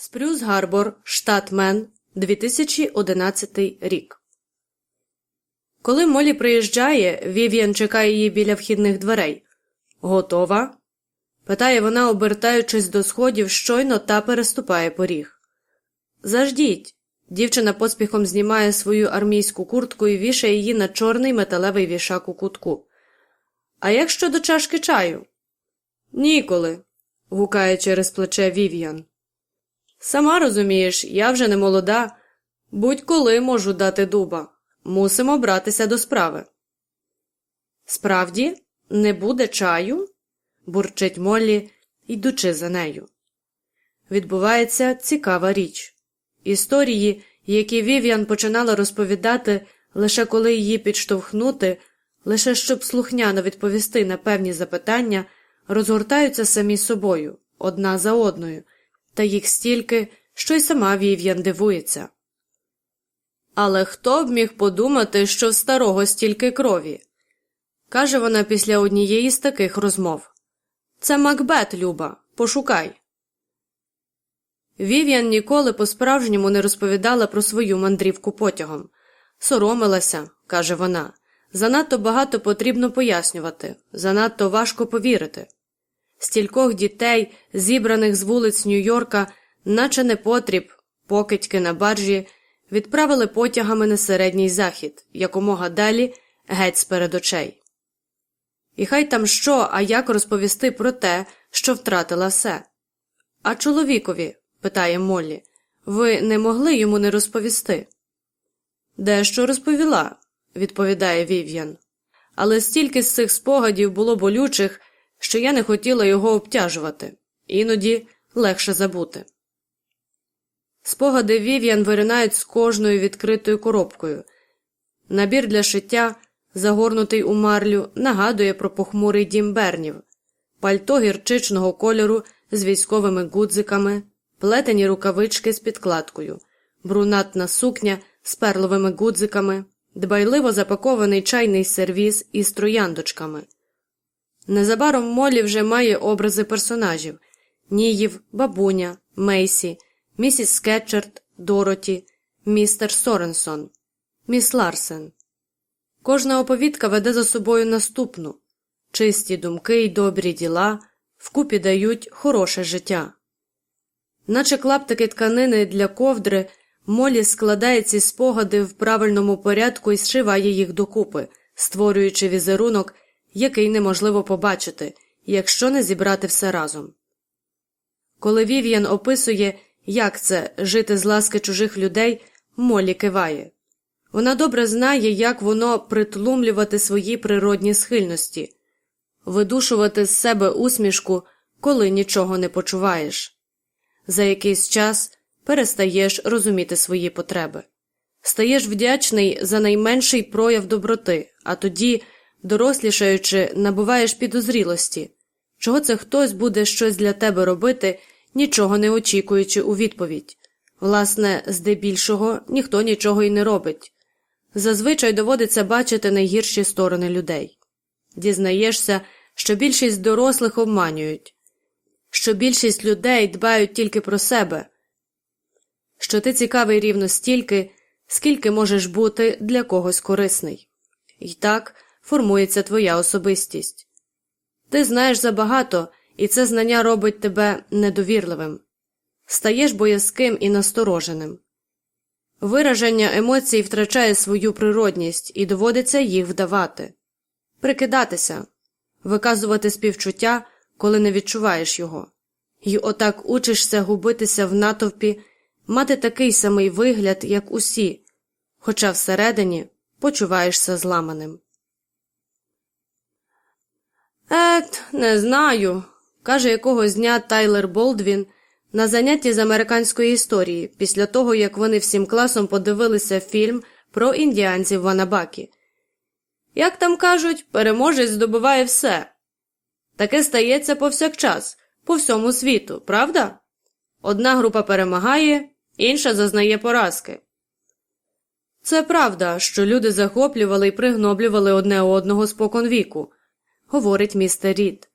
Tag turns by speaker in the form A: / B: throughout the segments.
A: Спрюс Гарбор, штат Мен, 2011 рік. Коли Молі приїжджає, Вів'ян чекає її біля вхідних дверей. Готова? питає вона, обертаючись до сходів, щойно та переступає поріг. Заждіть. Дівчина поспіхом знімає свою армійську куртку і вішає її на чорний металевий вішак у кутку. А як щодо чашки чаю? Ніколи. гукає через плече Вів'ян. Сама розумієш, я вже не молода, будь-коли можу дати дуба. Мусимо братися до справи. Справді, не буде чаю? бурчить Моллі, йдучи за нею. Відбувається цікава річ. Історії, які Вів'ян починала розповідати, лише коли її підштовхнути, лише щоб слухняно відповісти на певні запитання, розгортаються самі собою, одна за одною та їх стільки, що й сама Вів'ян дивується. Але хто б міг подумати, що в старого стільки крові? каже вона після однієї з таких розмов. Це Макбет, Люба, пошукай. Вів'ян ніколи по справжньому не розповідала про свою мандрівку потягом. Соромилася, каже вона. Занадто багато потрібно пояснювати, занадто важко повірити. Стількох дітей, зібраних з вулиць Нью-Йорка, наче непотріб, покидьки на баржі, відправили потягами на середній захід, якомога далі геть з перед очей. І хай там що, а як розповісти про те, що втратила все. А чоловікові, питає Моллі, ви не могли йому не розповісти? Дещо розповіла, відповідає Вів'ян. Але стільки з цих спогадів було болючих що я не хотіла його обтяжувати, іноді легше забути. Спогади Вів'ян виринають з кожною відкритою коробкою. Набір для шиття, загорнутий у марлю, нагадує про похмурий дім Бернів, пальто гірчичного кольору з військовими гудзиками, плетені рукавички з підкладкою, брунатна сукня з перловими гудзиками, дбайливо запакований чайний сервіз із трояндочками. Незабаром Молі вже має образи персонажів Ніїв, бабуня, Мейсі, місіс Скетчерт, Дороті, містер Соренсон, міс Ларсен. Кожна оповідка веде за собою наступну чисті думки й добрі діла вкупі дають хороше життя. Наче клаптики тканини для ковдри, Молі складає ці спогади в правильному порядку і зшиває їх докупи, створюючи візерунок який неможливо побачити, якщо не зібрати все разом. Коли Вів'ян описує, як це жити з ласки чужих людей, Молі киває. Вона добре знає, як воно притлумлювати свої природні схильності, видушувати з себе усмішку, коли нічого не почуваєш. За якийсь час перестаєш розуміти свої потреби, стаєш вдячний за найменший прояв доброти, а тоді дорослішаючи, набуваєш підозрілості, чого це хтось буде щось для тебе робити, нічого не очікуючи у відповідь. Власне, здебільшого ніхто нічого й не робить. Зазвичай доводиться бачити найгірші сторони людей. Дізнаєшся, що більшість дорослих обманюють, що більшість людей дбають тільки про себе, що ти цікавий рівно стільки, скільки можеш бути для когось корисний. І так, формується твоя особистість. Ти знаєш забагато, і це знання робить тебе недовірливим, стаєш боязким і настороженим. Вираження емоцій втрачає свою природність і доводиться їх вдавати, прикидатися, виказувати співчуття, коли не відчуваєш його, І отак учишся губитися в натовпі, мати такий самий вигляд, як усі, хоча всередині почуваєшся зламаним. Ет, не знаю, каже якогось дня Тайлер Болдвін на занятті з американської історії після того, як вони всім класом подивилися фільм про індіанців в Анабакі. Як там кажуть, переможець здобуває все. Таке стається повсякчас, по всьому світу, правда? Одна група перемагає, інша зазнає поразки. Це правда, що люди захоплювали і пригноблювали одне одного споконвіку говорить містер Рід.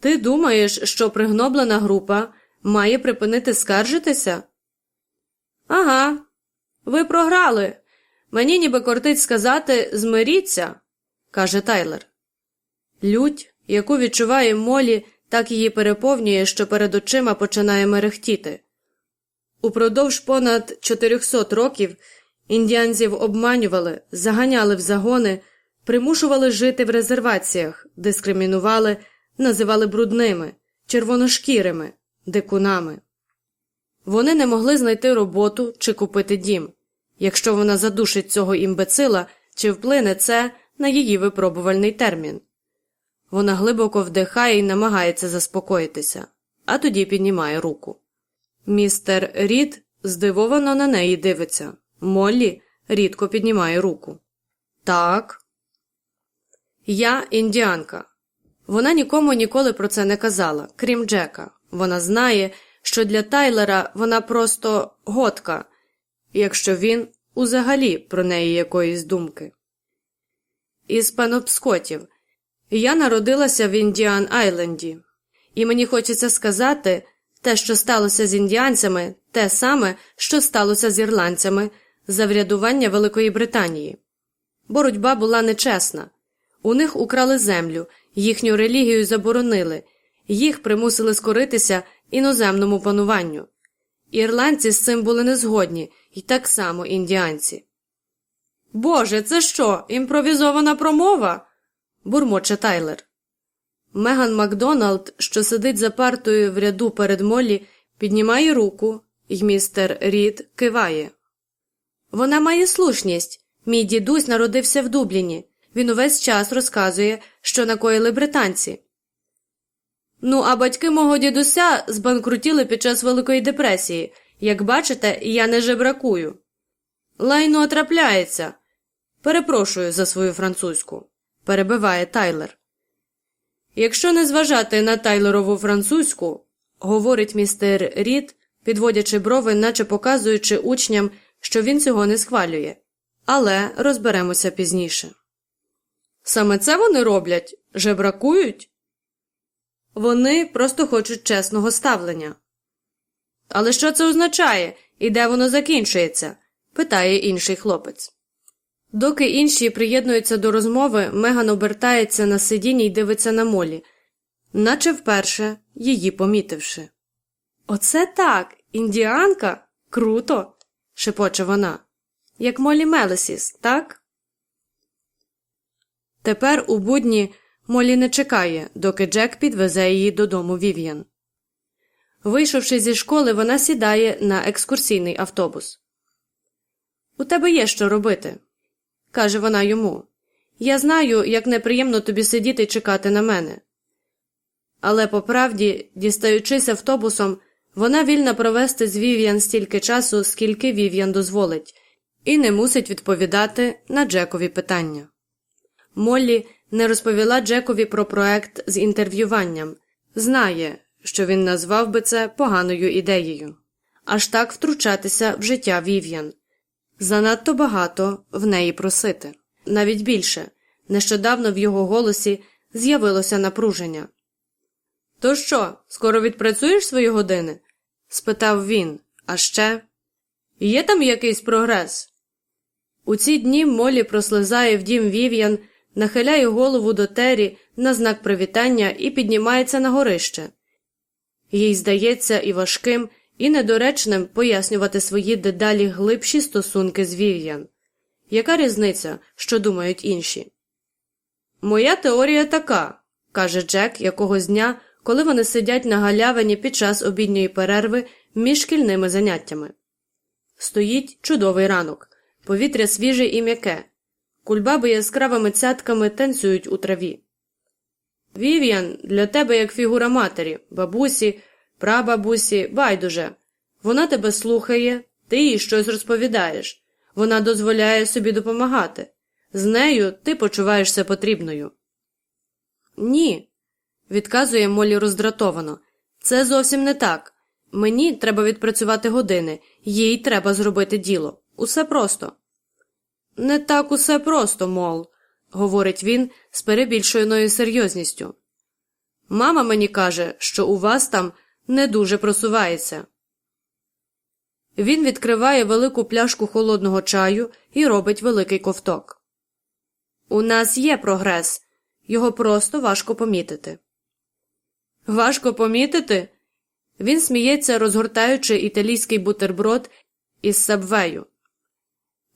A: Ти думаєш, що пригноблена група має припинити скаржитися? Ага, ви програли. Мені ніби кортить сказати змиріться, каже Тайлер. Лють, яку відчуває Молі, так її переповнює, що перед очима починає мерехтіти. Упродовж понад 400 років індіанців обманювали, заганяли в загони, примушували жити в резерваціях, дискримінували, називали брудними, червоношкірими, дикунами. Вони не могли знайти роботу чи купити дім. Якщо вона задушить цього імбецила, чи вплине це на її випробувальний термін. Вона глибоко вдихає і намагається заспокоїтися, а тоді піднімає руку. Містер Рід здивовано на неї дивиться. Моллі рідко піднімає руку. Так. Я індіанка. Вона нікому ніколи про це не казала, крім Джека. Вона знає, що для Тайлера вона просто готка, якщо він узагалі про неї якоїсь думки. Із пенопскотів. Я народилася в Індіан Айленді, і мені хочеться сказати те, що сталося з індіанцями, те саме, що сталося з ірландцями за врядування Великої Британії. Боротьба була нечесна. У них украли землю, їхню релігію заборонили, їх примусили скоритися іноземному пануванню. Ірландці з цим були незгодні, і так само індіанці. Боже, це що, імпровізована промова? бурмоче Тайлер. Меган Макдоналд, що сидить за партою в ряду перед Моллі, піднімає руку, і містер Рід киває. Вона має слушність. Мій дідусь народився в Дубліні. Він увесь час розказує, що накоїли британці. Ну, а батьки мого дідуся збанкрутіли під час Великої депресії. Як бачите, я не жебракую. Лайно трапляється. Перепрошую за свою французьку, перебиває Тайлер. Якщо не зважати на Тайлерову французьку, говорить містер Рід, підводячи брови, наче показуючи учням, що він цього не схвалює, але розберемося пізніше. Саме це вони роблять жебракують? Вони просто хочуть чесного ставлення. Але що це означає і де воно закінчується? питає інший хлопець. Доки інші приєднуються до розмови, Меган обертається на сидінні й дивиться на молі, наче вперше її помітивши. Оце так, індіанка? Круто. шепоче вона. Як Молі Мелесіс, так? Тепер у будні Молі не чекає, доки Джек підвезе її додому Вів'ян. Вийшовши зі школи, вона сідає на екскурсійний автобус. У тебе є що робити, каже вона йому. Я знаю, як неприємно тобі сидіти і чекати на мене. Але по правді, дістаючись автобусом, вона вільна провести з Вів'ян стільки часу, скільки Вів'ян дозволить, і не мусить відповідати на Джекові питання. Моллі не розповіла Джекові про проект з інтерв'юванням, знає, що він назвав би це поганою ідеєю, аж так втручатися в життя Вів'ян. Занадто багато в неї просити. Навіть більше, нещодавно в його голосі з'явилося напруження. То що, скоро відпрацюєш свої години? спитав він, а ще є там якийсь прогрес? У ці дні Молі прослизає в дім Вів'ян, нахиляє голову до Тері на знак привітання і піднімається на горище. Їй здається і важким, і недоречним пояснювати свої дедалі глибші стосунки з Вів'ян. Яка різниця, що думають інші? Моя теорія така, каже Джек якогось дня, коли вони сидять на галявині під час обідньої перерви між шкільними заняттями. Стоїть чудовий ранок, повітря свіже і м'яке. Кульбаби яскравими цятками танцюють у траві. Вів'ян для тебе як фігура матері, бабусі, прабабусі, байдуже. Вона тебе слухає, ти їй щось розповідаєш, вона дозволяє собі допомагати. З нею ти почуваєшся потрібною. Ні, відказує Молі роздратовано. Це зовсім не так. Мені треба відпрацювати години, їй треба зробити діло. Усе просто. Не так усе просто, мол, говорить він з перебільшеною серйозністю. Мама мені каже, що у вас там не дуже просувається. Він відкриває велику пляшку холодного чаю і робить великий ковток. У нас є прогрес, його просто важко помітити. Важко помітити? Він сміється, розгортаючи італійський бутерброд із сабвею.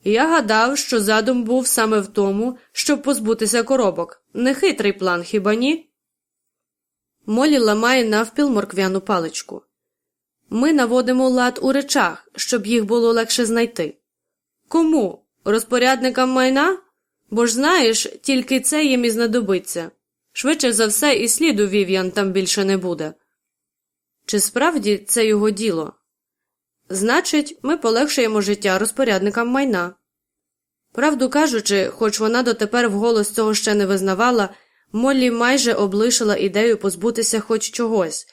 A: Я гадав, що задум був саме в тому, щоб позбутися коробок. Нехитрий план, хіба ні? Молі ламає навпіл морквяну паличку. Ми наводимо лад у речах, щоб їх було легше знайти. Кому? Розпорядникам майна? Бо ж знаєш, тільки це їм і знадобиться. Швидше за все, і сліду Вів'ян там більше не буде. Чи справді це його діло? Значить, ми полегшуємо життя розпорядникам майна. Правду кажучи, хоч вона дотепер вголос цього ще не визнавала, Моллі майже облишила ідею позбутися хоч чогось.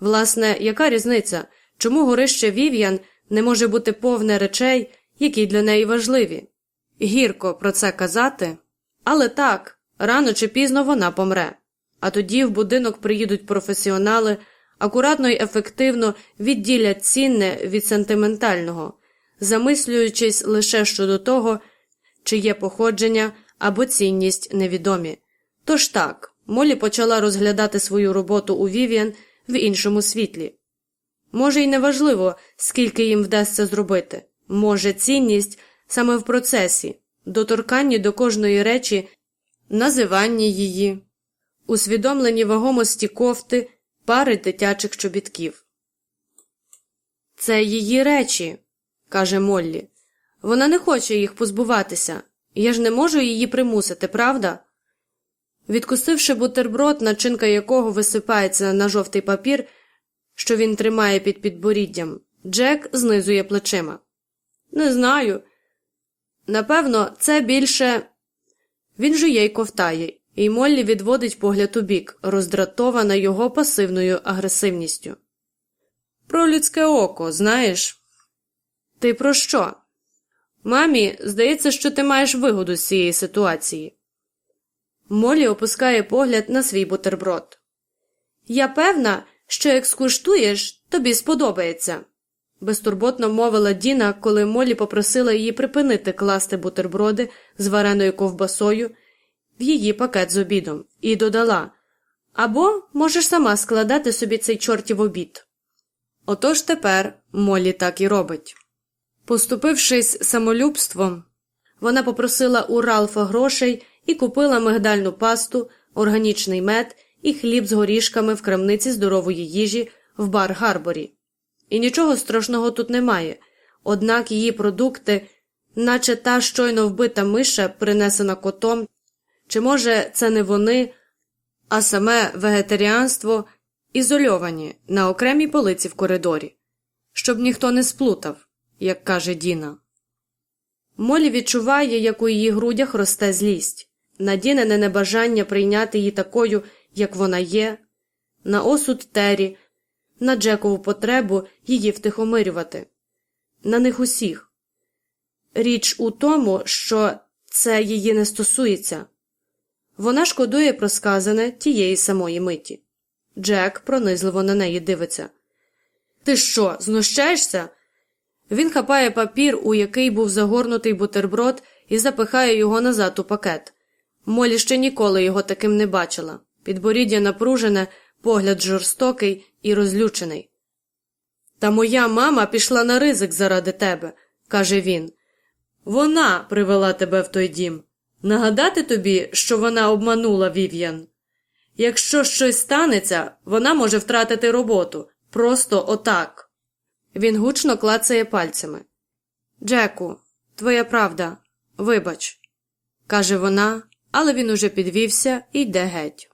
A: Власне, яка різниця, чому горище Вів'ян не може бути повне речей, які для неї важливі? Гірко про це казати, але так, рано чи пізно вона помре. А тоді в будинок приїдуть професіонали, акуратно й ефективно відділять цінне від сентиментального, замислюючись лише щодо того, чиє походження або цінність невідомі. Тож так, Молі почала розглядати свою роботу у Вів'ян в іншому світлі. Може, й не важливо, скільки їм вдасться зробити, може, цінність саме в процесі, доторканні до кожної речі, називанні її, усвідомленні вагомості кофти, пари дитячих чобітків. Це її речі, каже Моллі. Вона не хоче їх позбуватися. Я ж не можу її примусити, правда? Відкусивши бутерброд, начинка якого висипається на жовтий папір, що він тримає під підборіддям, Джек знизує плечима. Не знаю. Напевно, це більше. Він жує й ковтає, і Моллі відводить погляд у бік, роздратована його пасивною агресивністю. Про людське око, знаєш? Ти про що? Мамі, здається, що ти маєш вигоду з цієї ситуації. Молі опускає погляд на свій бутерброд. Я певна, що як скуштуєш, тобі сподобається, безтурботно мовила Діна, коли Молі попросила її припинити класти бутерброди з вареною ковбасою в її пакет з обідом, і додала або можеш сама складати собі цей чортів обід. Отож тепер Молі так і робить. Поступившись самолюбством, вона попросила у Ралфа грошей і купила мигдальну пасту, органічний мед і хліб з горішками в крамниці здорової їжі в бар Гарборі. І нічого страшного тут немає, однак її продукти, наче та щойно вбита миша, принесена котом, чи, може, це не вони, а саме вегетаріанство, ізольовані на окремій полиці в коридорі, щоб ніхто не сплутав, як каже Діна. Молі відчуває, як у її грудях росте злість надінене небажання прийняти її такою, як вона є, на осуд Тері, на Джекову потребу її втихомирювати, на них усіх. Річ у тому, що це її не стосується. Вона шкодує про сказане тієї самої миті. Джек пронизливо на неї дивиться. Ти що, знущаєшся? Він хапає папір, у який був загорнутий бутерброд, і запихає його назад у пакет. Молі ще ніколи його таким не бачила. Підборіддя напружене, погляд жорстокий і розлючений. Та моя мама пішла на ризик заради тебе, каже він. Вона привела тебе в той дім. Нагадати тобі, що вона обманула Вів'ян. Якщо щось станеться, вона може втратити роботу. Просто отак. Він гучно клацає пальцями. Джеку, твоя правда, вибач, каже вона, але він уже підвівся і йде геть.